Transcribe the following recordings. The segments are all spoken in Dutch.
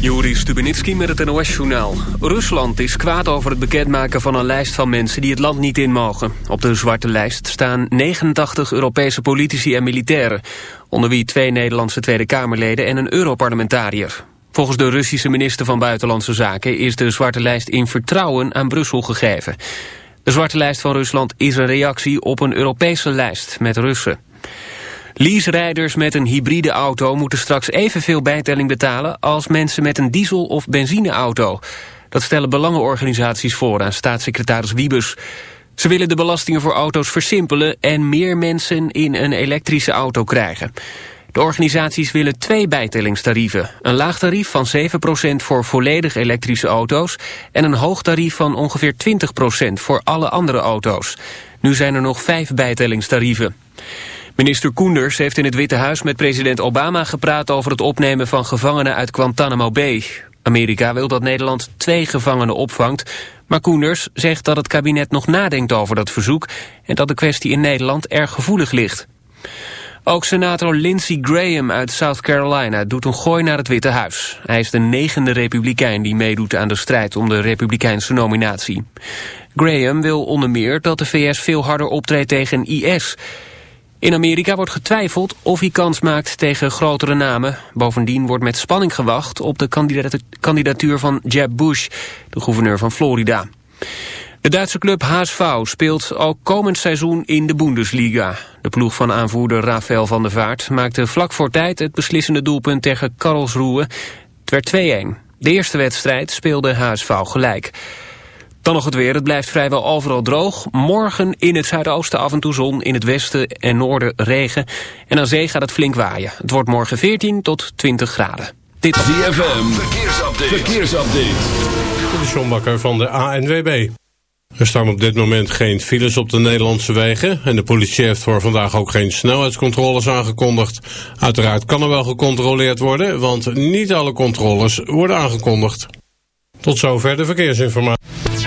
Juri Stubenitski met het NOS-journaal. Rusland is kwaad over het bekendmaken van een lijst van mensen die het land niet in mogen. Op de zwarte lijst staan 89 Europese politici en militairen... onder wie twee Nederlandse Tweede Kamerleden en een Europarlementariër. Volgens de Russische minister van Buitenlandse Zaken... is de zwarte lijst in vertrouwen aan Brussel gegeven. De zwarte lijst van Rusland is een reactie op een Europese lijst met Russen. Leaserijders met een hybride auto moeten straks evenveel bijtelling betalen als mensen met een diesel- of benzineauto. Dat stellen belangenorganisaties voor aan staatssecretaris Wiebes. Ze willen de belastingen voor auto's versimpelen en meer mensen in een elektrische auto krijgen. De organisaties willen twee bijtellingstarieven. Een laag tarief van 7% voor volledig elektrische auto's... en een hoog tarief van ongeveer 20% voor alle andere auto's. Nu zijn er nog vijf bijtellingstarieven. Minister Koenders heeft in het Witte Huis met president Obama gepraat over het opnemen van gevangenen uit Guantanamo Bay. Amerika wil dat Nederland twee gevangenen opvangt, maar Koenders zegt dat het kabinet nog nadenkt over dat verzoek en dat de kwestie in Nederland erg gevoelig ligt. Ook senator Lindsey Graham uit South Carolina doet een gooi naar het Witte Huis. Hij is de negende republikein die meedoet aan de strijd om de republikeinse nominatie. Graham wil onder meer dat de VS veel harder optreedt tegen IS... In Amerika wordt getwijfeld of hij kans maakt tegen grotere namen. Bovendien wordt met spanning gewacht op de kandidatuur van Jeb Bush, de gouverneur van Florida. De Duitse club HSV speelt ook komend seizoen in de Bundesliga. De ploeg van aanvoerder Rafael van der Vaart maakte vlak voor tijd het beslissende doelpunt tegen Karlsruhe. Het werd 2-1. De eerste wedstrijd speelde HSV gelijk. Dan nog het weer. Het blijft vrijwel overal droog. Morgen in het zuidoosten af en toe zon. In het westen en noorden regen. En aan zee gaat het flink waaien. Het wordt morgen 14 tot 20 graden. Dit is DFM. Verkeersupdate. Verkeersupdate. De Sjombakker van de ANWB. Er staan op dit moment geen files op de Nederlandse wegen en de politie heeft voor vandaag ook geen snelheidscontroles aangekondigd. Uiteraard kan er wel gecontroleerd worden, want niet alle controles worden aangekondigd. Tot zover de verkeersinformatie.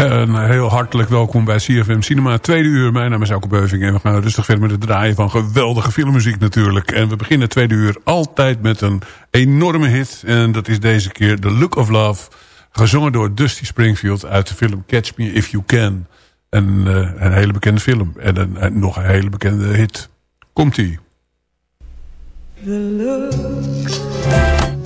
Een heel hartelijk welkom bij CFM Cinema. Tweede uur, mijn naam is Elke Beuving. En we gaan rustig verder met het draaien van geweldige filmmuziek natuurlijk. En we beginnen tweede uur altijd met een enorme hit. En dat is deze keer The Look of Love. Gezongen door Dusty Springfield uit de film Catch Me If You Can. Een, uh, een hele bekende film. En een, nog een hele bekende hit. Komt-ie. The look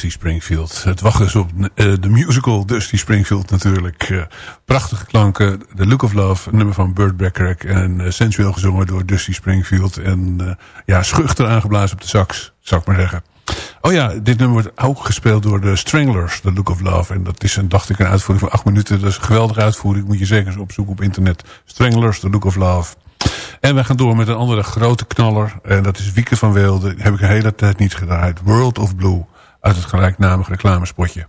Dusty Springfield. Het wacht dus op uh, de musical Dusty Springfield natuurlijk. Uh, prachtige klanken. The Look of Love, nummer van Burt Bacharach. En uh, sensueel gezongen door Dusty Springfield. En ja, schuchter aangeblazen op de sax, zou ik maar zeggen. Oh ja, dit nummer wordt ook gespeeld door de Stranglers, The Look of Love. En dat is een, dacht ik, een uitvoering van acht minuten. Dat is een geweldige uitvoering. Moet je zeker eens opzoeken op internet. Stranglers, The Look of Love. En we gaan door met een andere grote knaller. En dat is Wieke van Weelde. heb ik een hele tijd niet gedraaid. World of Blue. Uit het gelijknamige reclamespotje.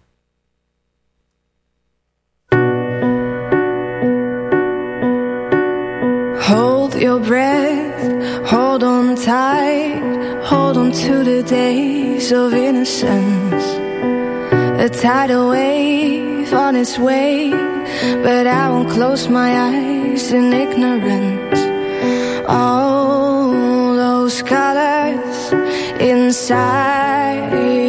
Hold your breath, hold on tight, hold on to the days of innocence. A tidal wave on its way, but I won't close my eyes in ignorance. All those colors inside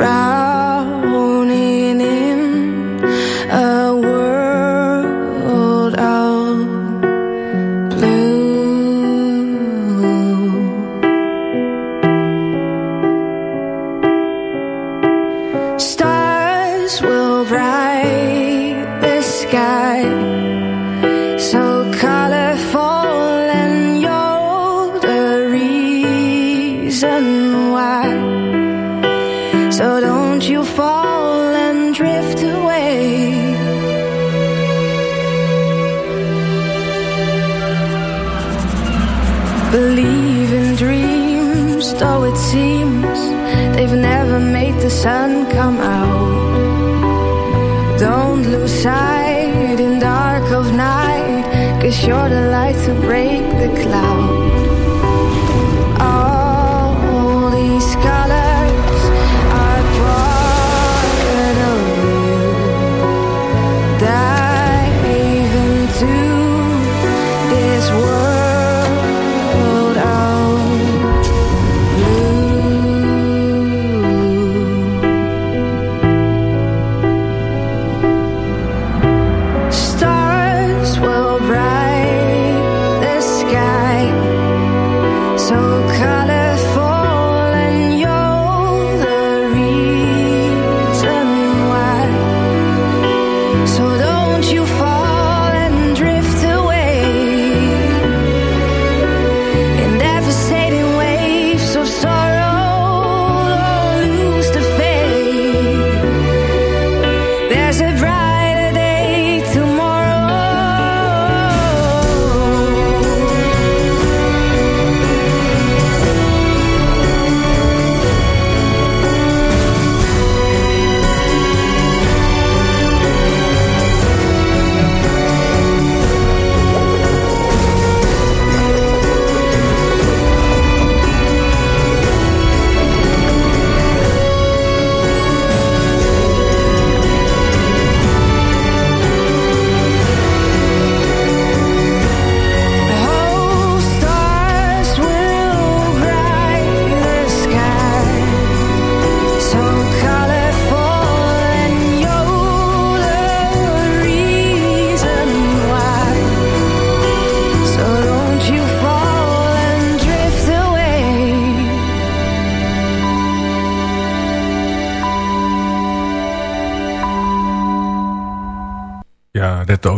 you sun come out. Don't lose sight in dark of night Cause you're the light to break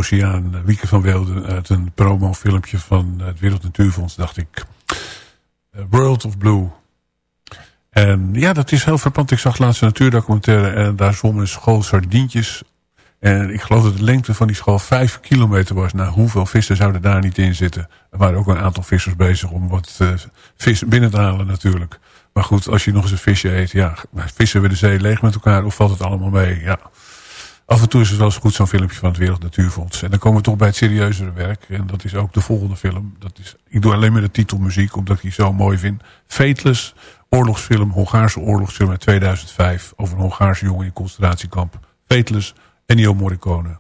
Oceaan, Wieke van Weelde... uit een promofilmpje van het Wereld Natuurfonds, dacht ik... Eh, World of Blue. En ja, dat is heel verpand. Ik zag laatst een natuurdocumentaire... en daar zwom een school sardientjes. En ik geloof dat de lengte van die school vijf kilometer was. Nou, hoeveel vissen zouden daar niet in zitten? Er waren ook een aantal vissers bezig om wat uh, vis binnen te halen natuurlijk. Maar goed, als je nog eens een visje eet... ja, vissen we de zee leeg met elkaar of valt het allemaal mee? Ja, Af en toe is het wel eens goed zo'n filmpje van het Wereld Natuurfonds. En dan komen we toch bij het serieuzere werk. En dat is ook de volgende film. Dat is, ik doe alleen maar de titelmuziek, omdat ik die zo mooi vind. Fateless, oorlogsfilm, Hongaarse oorlogsfilm uit 2005. Over een Hongaarse jongen in concentratiekamp. Fateless, Ennio Morricone.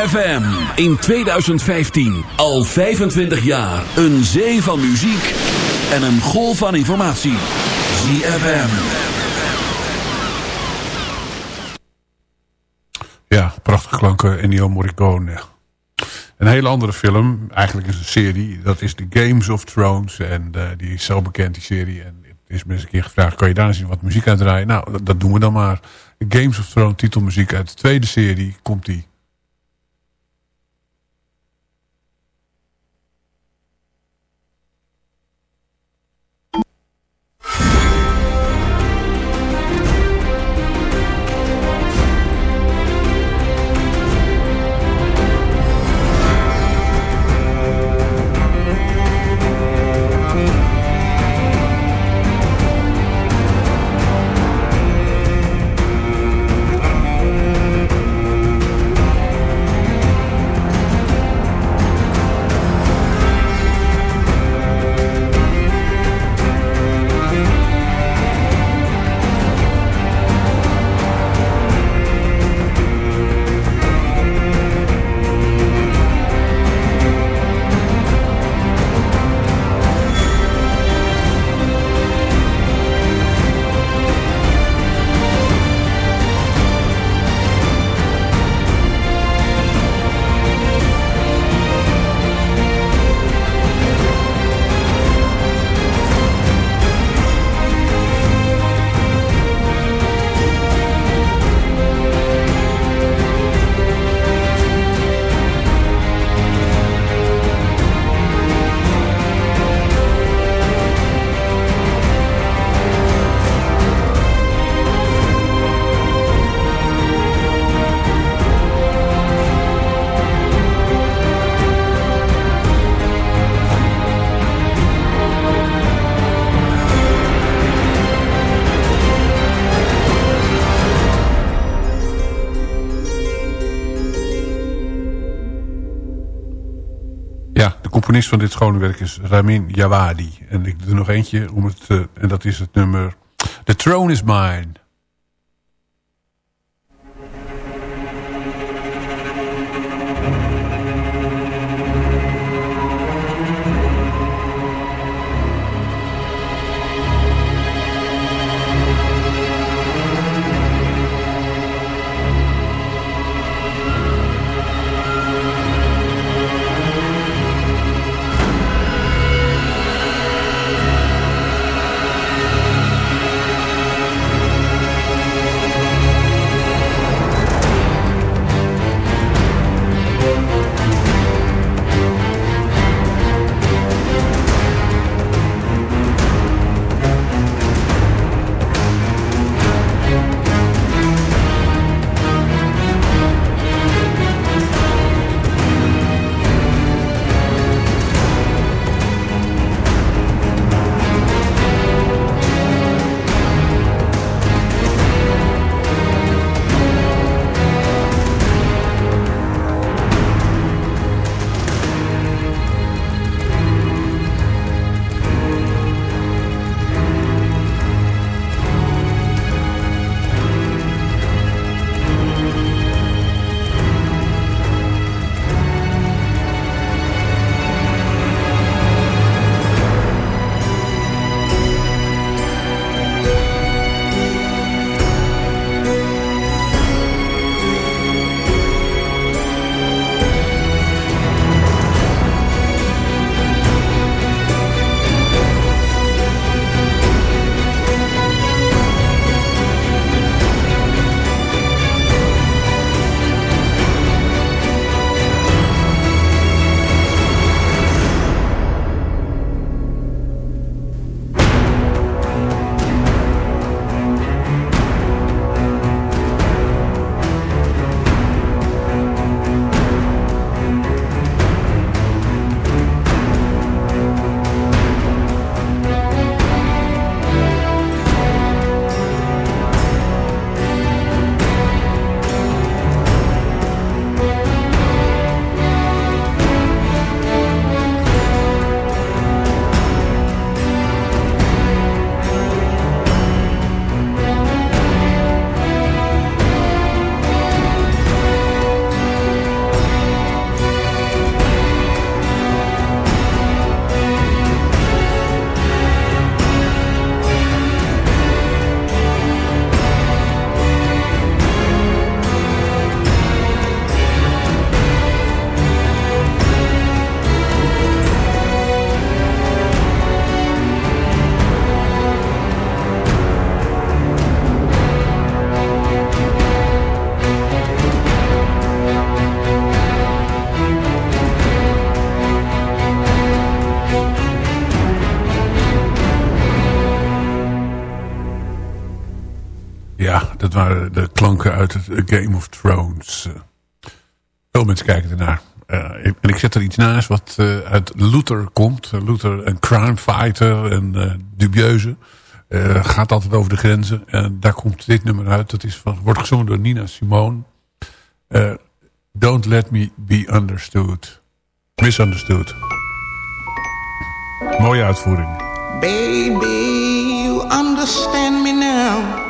ZFM. In 2015. Al 25 jaar. Een zee van muziek. En een golf van informatie. ZFM. Ja, prachtige klanken. Ennio Morricone. Een hele andere film. Eigenlijk is een serie. Dat is The Games of Thrones. En uh, die is zo bekend, die serie. En het is me eens een keer gevraagd. Kan je daar eens wat muziek uitdraaien? Nou, dat, doen we dan maar. Games of Thrones titelmuziek uit de tweede serie. Komt die. Van dit schone werk is Ramin Jawadi. En ik doe nog eentje, om het, uh, en dat is het nummer The Throne is Mine. Of Thrones. Veel mensen kijken ernaar. Uh, en ik zet er iets naast wat uh, uit Luther komt. Luther, een crime fighter en uh, dubieuze. gaat altijd over de grenzen. En daar komt dit nummer uit. Dat is van, wordt gezongen door Nina Simone. Don't let me be understood. Misunderstood. Mooie uitvoering. Baby, you understand me now.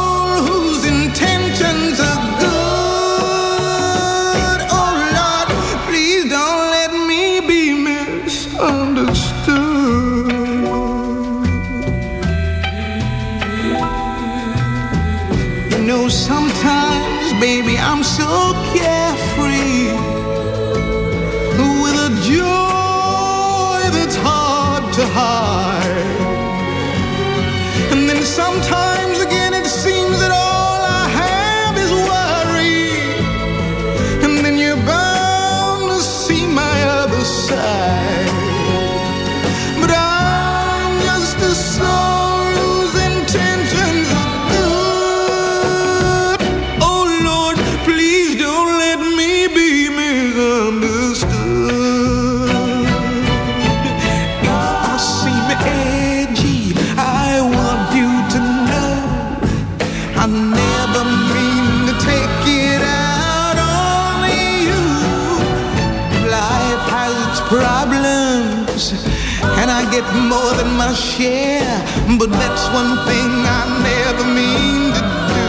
share. But that's one thing I never mean to do,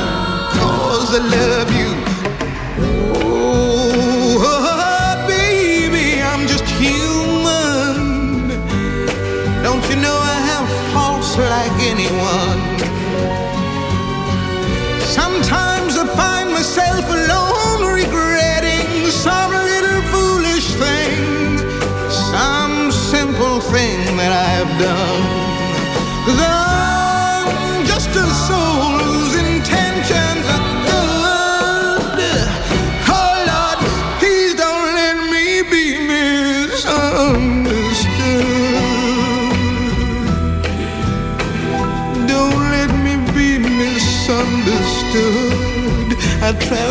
cause I love you. Oh, baby, I'm just human. Don't you know I have faults like anyone? Sometimes I find myself alone regretting some little foolish thing, some simple thing that I've done.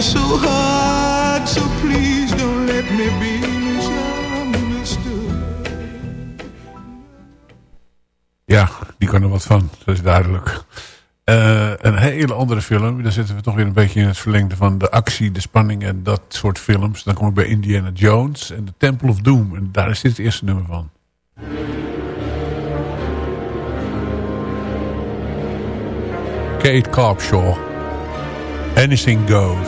So hard, so please don't let me be. Ja, die kan er wat van. Dat is duidelijk. Eh, een hele andere film. Daar zitten we toch weer een beetje in het verlengde van de actie, de spanning en dat soort films. Dan kom ik bij Indiana Jones en The Temple of Doom. En daar is dit het eerste nummer van. Kate Carpshaw. Anything Goes.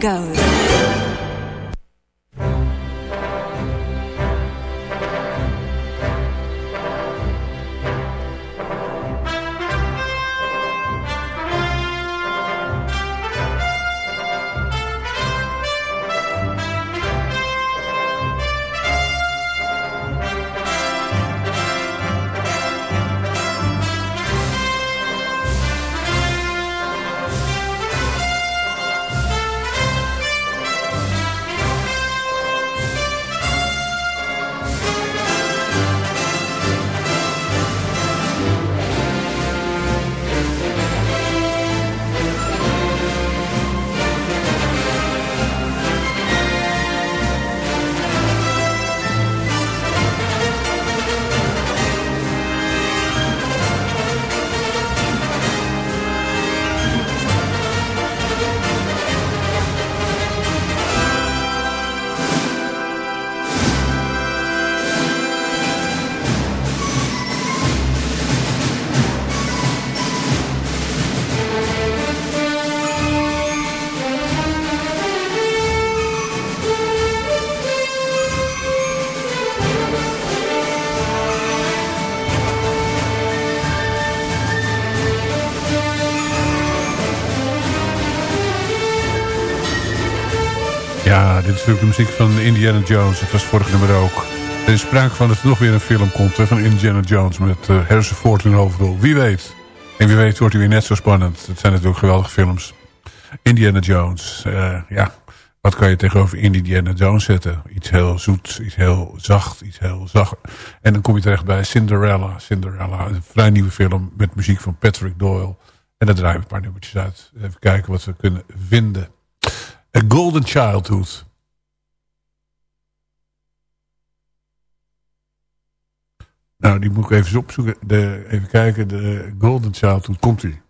goes. De muziek van Indiana Jones. Het was vorig nummer ook. Er is sprake van dat er nog weer een film komt van Indiana Jones... met uh, Harrison Ford in de hoofdrol. Wie weet. En wie weet wordt hij weer net zo spannend. Het zijn natuurlijk geweldige films. Indiana Jones. Uh, ja, wat kan je tegenover Indiana Jones zetten? Iets heel zoet, iets heel zacht, iets heel zacht. En dan kom je terecht bij Cinderella. Cinderella, een vrij nieuwe film met muziek van Patrick Doyle. En daar draaien we een paar nummertjes uit. Even kijken wat we kunnen vinden. A Golden Childhood. Nou, die moet ik even opzoeken. De, even kijken, de Golden Childhood. Komt-ie. Ja, dit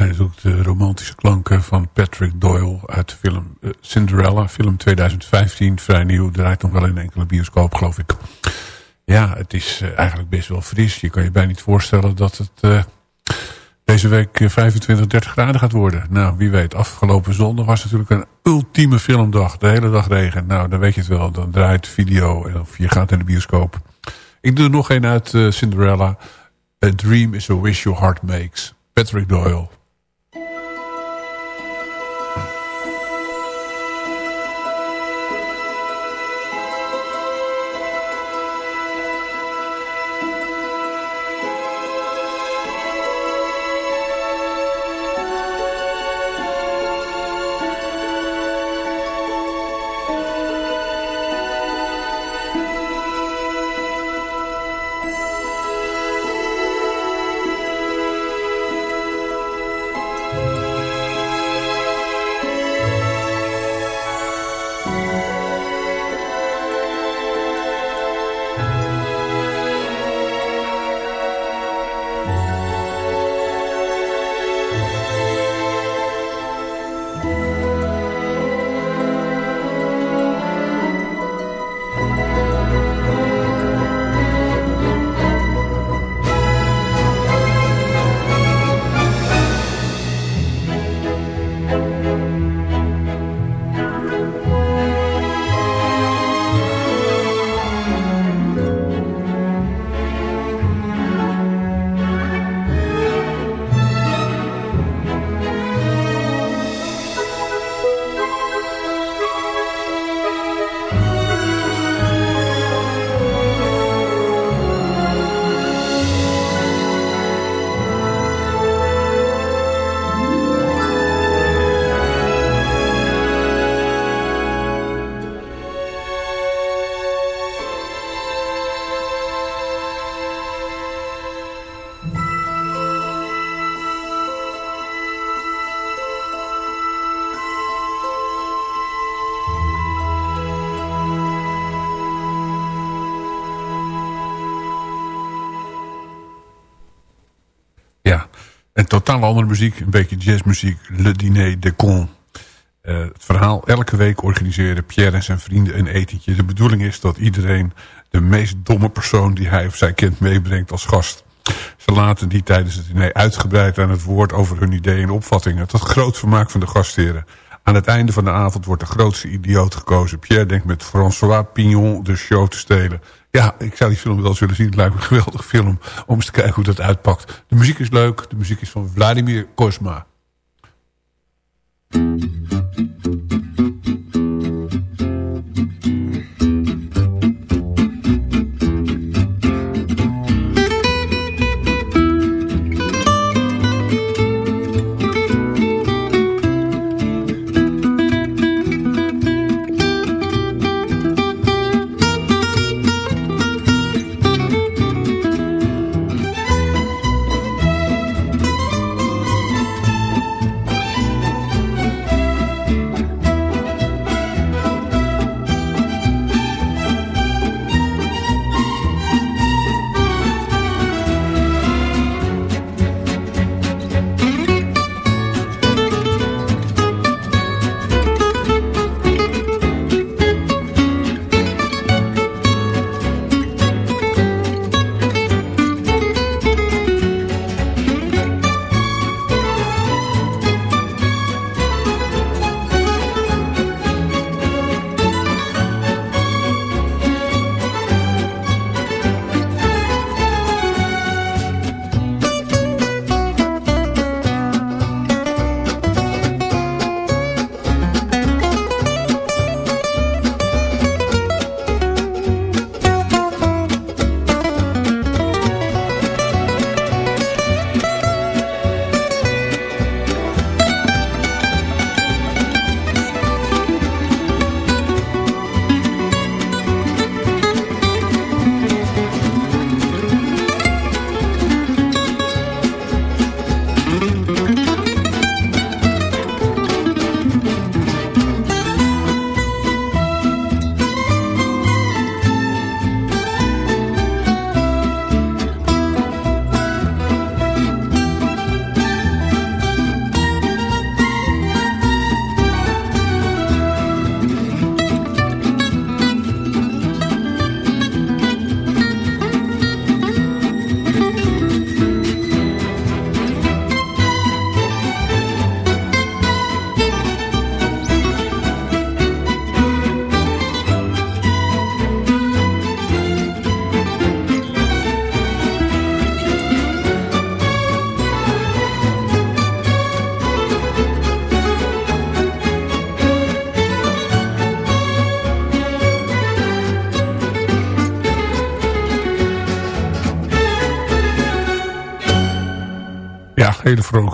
zijn natuurlijk de romantische klanken van Patrick Doyle uit de film uh, Cinderella. Film 2015, vrij nieuw. Draait nog wel in enkele bioscoop, geloof ik. Ja, het is uh, eigenlijk best wel fris. Je kan je bijna niet voorstellen dat het deze week 25, 30 graden gaat worden. Nou, wie weet. Afgelopen zondag was natuurlijk een ultieme filmdag. De hele dag regen. Nou, dan weet je het wel. Dan draait video of je gaat in de bioscoop. Ik doe er nog een uit Cinderella. A dream is a wish your heart makes. Patrick Doyle. Totaal andere muziek. Een beetje jazzmuziek. Le Diner de Con. Uh, het verhaal elke week organiseren Pierre en zijn vrienden een etentje. De bedoeling is dat iedereen de meest domme persoon die hij of zij kent meebrengt als gast. Ze laten die tijdens het diner uitgebreid aan het woord over hun ideeën en opvattingen. Tot groot vermaak van de gastheren. Aan het einde van de avond wordt de grootste idioot gekozen. Pierre denkt met François Pignon de show te stelen. Ja, ik zou die film wel willen zien. Het lijkt me een geweldige film om eens te kijken hoe dat uitpakt. De muziek is leuk. De muziek is van Vladimir Kosma.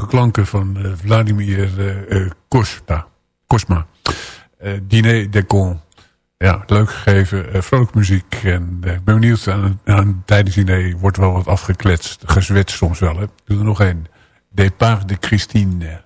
Klanken van uh, Vladimir uh, Kosma. Kosma. Diner de Con. Ja, leuk gegeven, vrolijke muziek. En ik ben benieuwd, aan, aan, tijdens diner wordt wel wat afgekletst. Gezwetst soms wel, hè. Doe er nog één. Départ de Christine.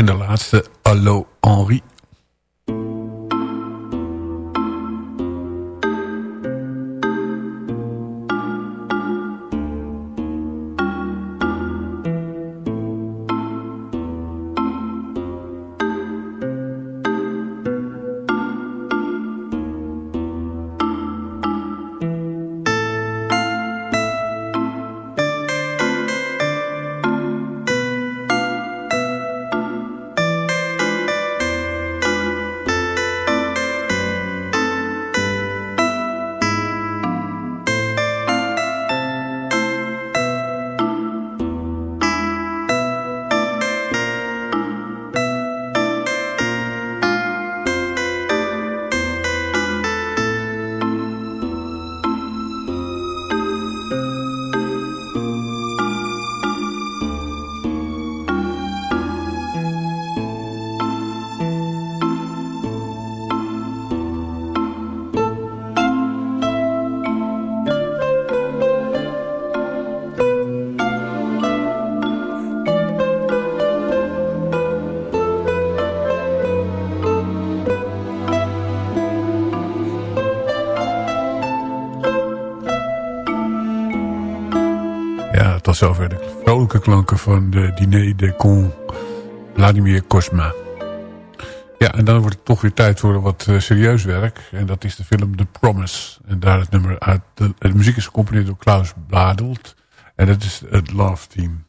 En de laatste, Allo Henri. Van de Diner de Con Vladimir Kosma. Ja, en dan wordt het toch weer tijd voor wat uh, serieus werk. En dat is de film The Promise. En daar het nummer uit. De, de muziek is gecomponeerd door Klaus Bladelt. En dat is het Love Team.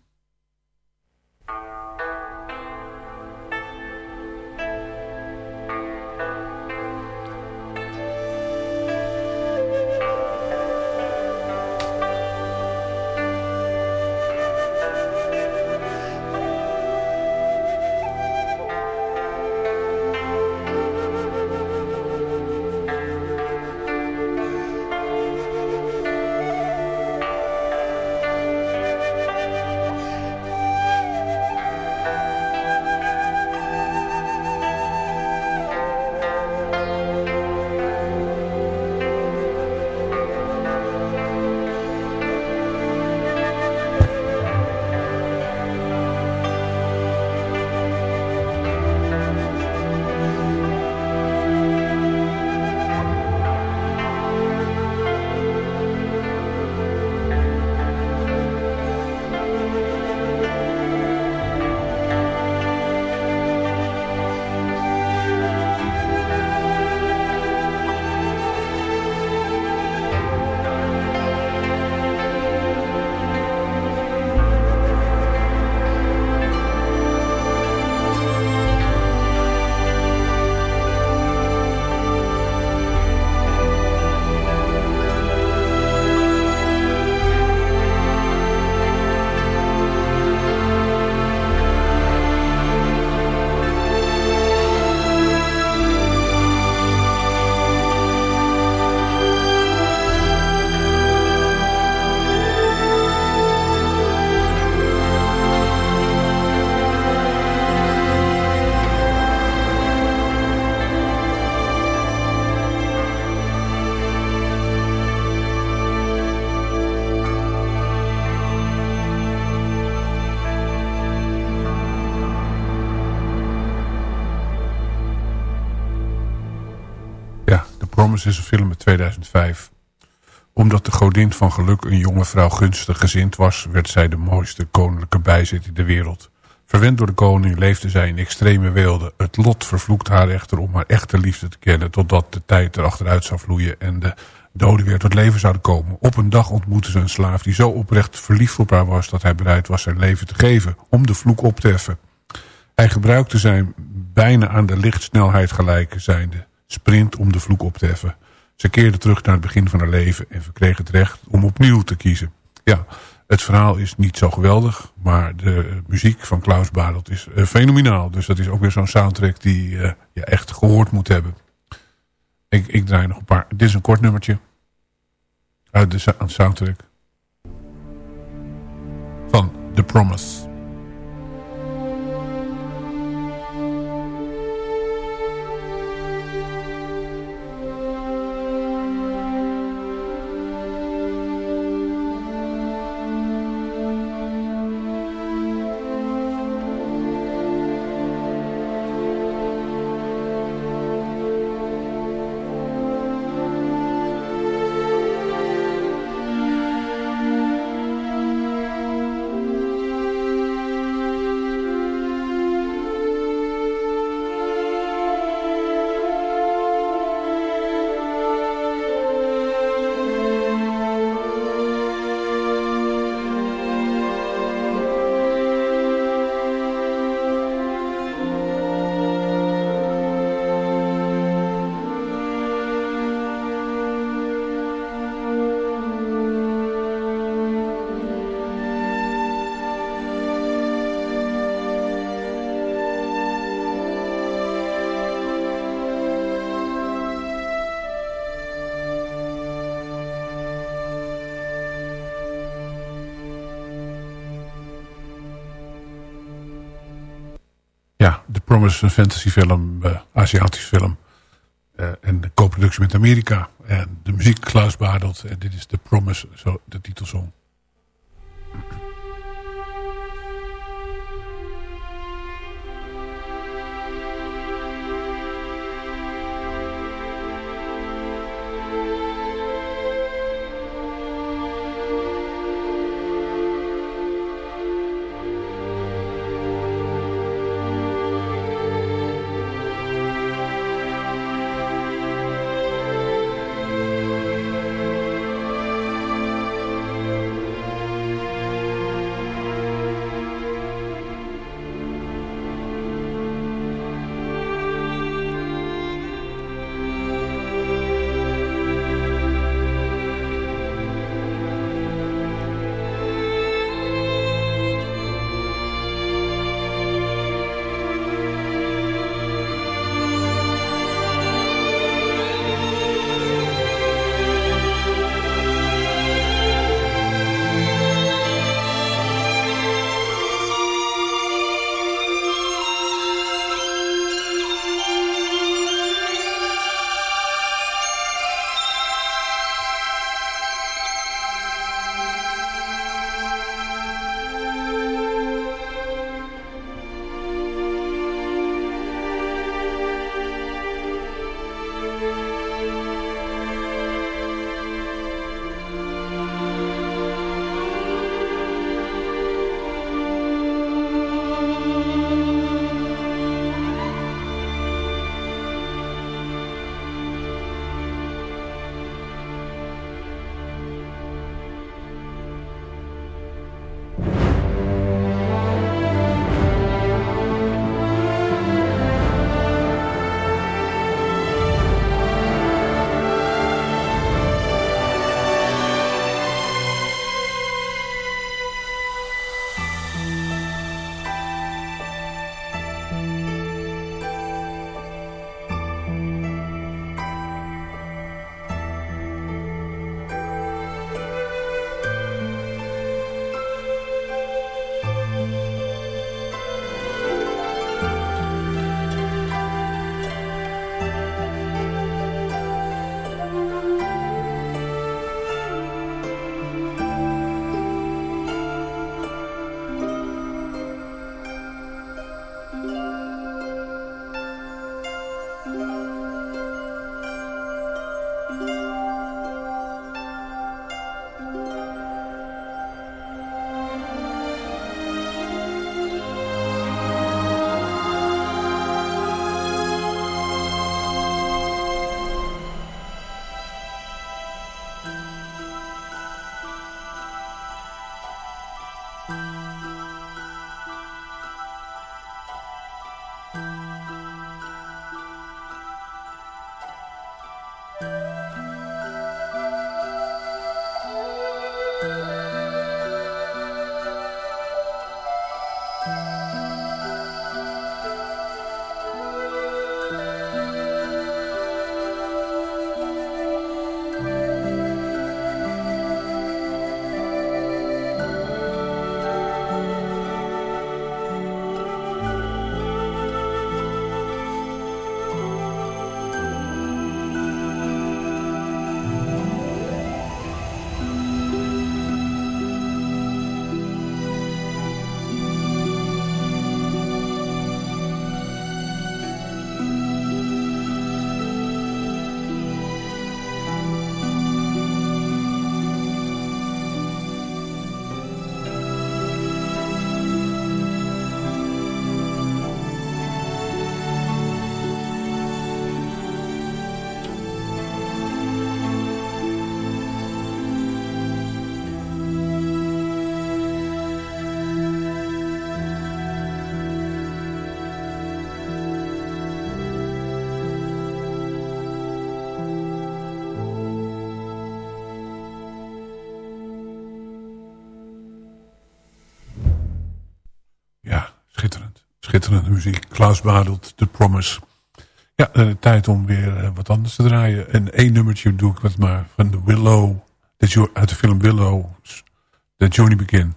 Promise is een film uit 2005. Omdat de godin van geluk een jonge vrouw gunstig gezind was... werd zij de mooiste koninklijke in de wereld. Verwend door de koning leefde zij in extreme weelde. Het lot vervloekt haar echter om haar echte liefde te kennen... totdat de tijd erachteruit zou vloeien en de doden weer tot leven zouden komen. Op een dag ontmoette ze een slaaf die zo oprecht verliefd op haar was... dat hij bereid was zijn leven te geven om de vloek op te heffen. Hij gebruikte zijn bijna aan de lichtsnelheid gelijke zijnde sprint om de vloek op te heffen. Ze keerde terug naar het begin van haar leven en verkreeg het recht om opnieuw te kiezen. Ja, het verhaal is niet zo geweldig, maar de muziek van Klaus Badelt is uh, fenomenaal. Dus dat is ook weer zo'n soundtrack die uh, je echt gehoord moet hebben. Ik, ik draai nog een paar. Dit is een kort nummertje uit de soundtrack van The Promise. Promise, een fantasyfilm, uh, Aziatisch film. Uh, en de co-productie met Amerika. En de muziek Klaus Badelt. En dit is The Promise, zo de titelsong. Schitterende muziek. Klaus Badelt, The Promise. Ja, uh, tijd om weer uh, wat anders te draaien. En één nummertje doe ik wat maar van de Willow. Uit de film Willow. The Johnny Begin.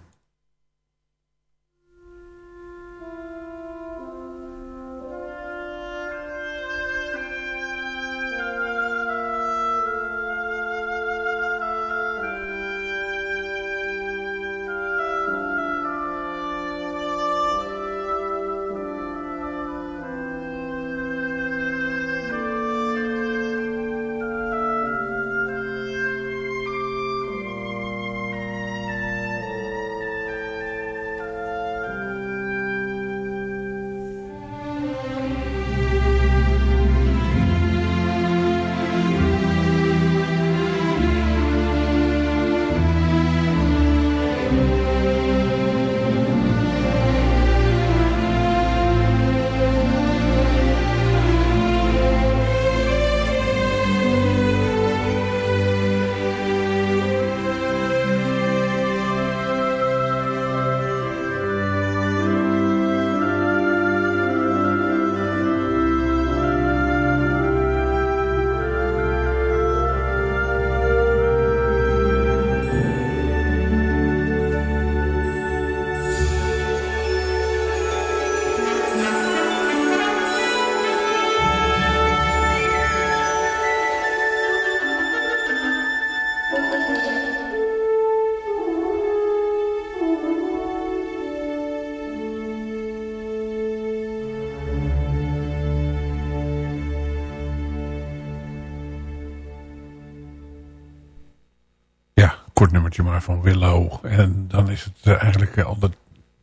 Maar van Willow. En dan is het eh, eigenlijk al de,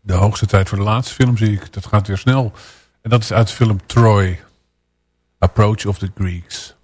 de hoogste tijd voor de laatste film, zie ik. Dat gaat weer snel. En dat is uit de film Troy. Approach of the Greeks.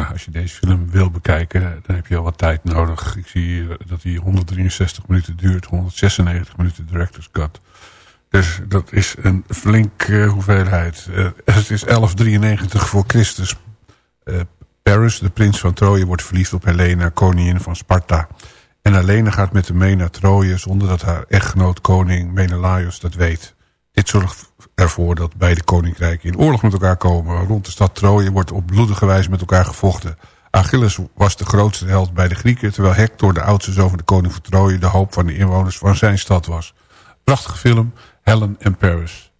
Als je deze film wil bekijken, dan heb je al wat tijd nodig. Ik zie dat hij 163 minuten duurt, 196 minuten director's cut. Dus dat is een flinke hoeveelheid. Uh, het is 1193 voor Christus. Uh, Paris, de prins van Troje, wordt verliefd op Helena, koningin van Sparta. En Helena gaat met hem mee naar Troje zonder dat haar echtgenoot koning Menelaos dat weet. Dit zorgt ervoor dat beide koninkrijken in oorlog met elkaar komen. Rond de stad Troje wordt op bloedige wijze met elkaar gevochten. Achilles was de grootste held bij de Grieken... terwijl Hector, de oudste zoon van de koning van Troje... de hoop van de inwoners van zijn stad was. Prachtige film, Helen and Paris.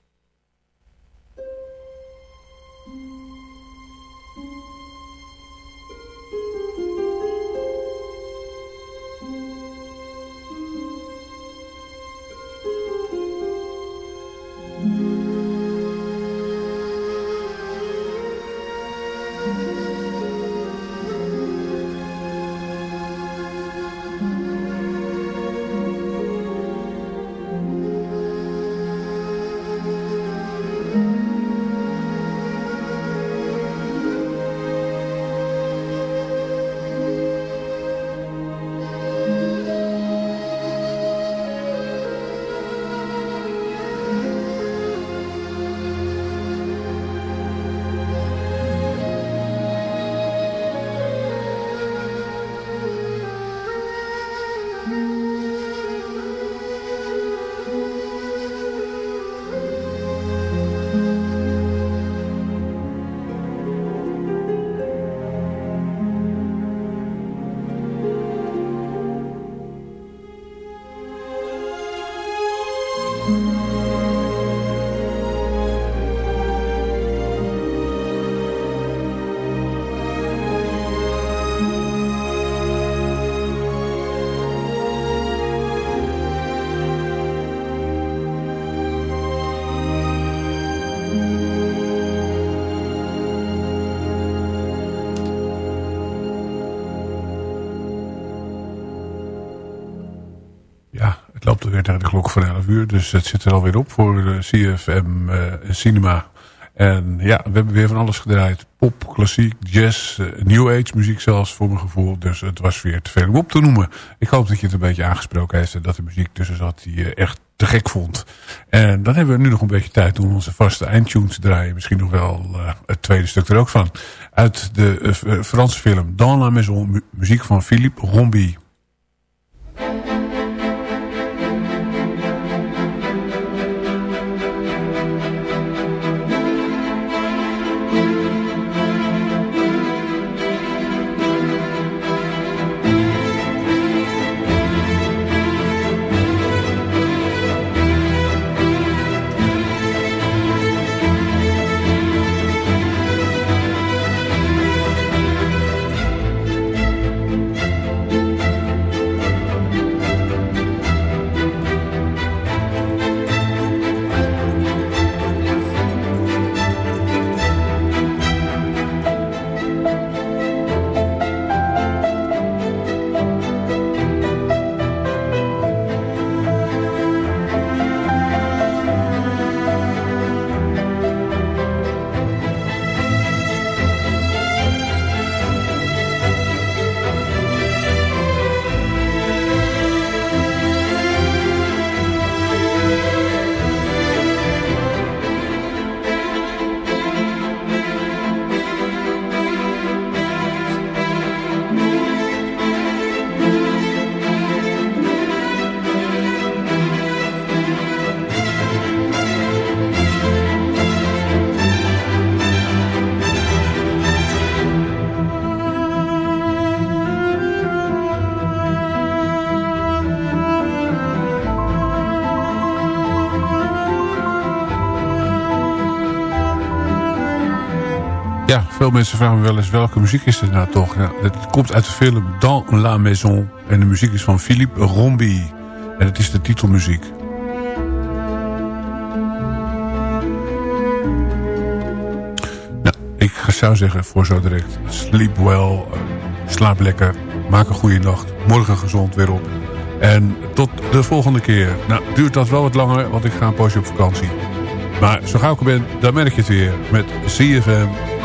Tegen de klok van 11 uur. Dus het zit er alweer op voor de CFM uh, Cinema. En ja, we hebben weer van alles gedraaid. Pop, klassiek, jazz, uh, new age muziek zelfs voor mijn gevoel. Dus het was weer te veel om op te noemen. Ik hoop dat je het een beetje aangesproken heeft. En dat er muziek tussen zat die je echt te gek vond. En dan hebben we nu nog een beetje tijd om onze vaste eindtunes te draaien. Misschien nog wel het tweede stuk er ook van. Uit de Franse film Dans la Maison. Mu muziek van Philippe Rombi. Veel mensen vragen me wel eens welke muziek is het nou toch? Nou, het komt uit de film Dans la Maison. En de muziek is van Philippe Rombi. En het is de titelmuziek. Nou, ik zou zeggen voor zo direct. Sleep well, uh, slaap lekker, maak een goede nacht. Morgen gezond weer op. En tot de volgende keer. Nou, duurt dat wel wat langer, want ik ga een poosje op vakantie. Maar zo gauw ik er ben, dan merk je het weer. Met CFM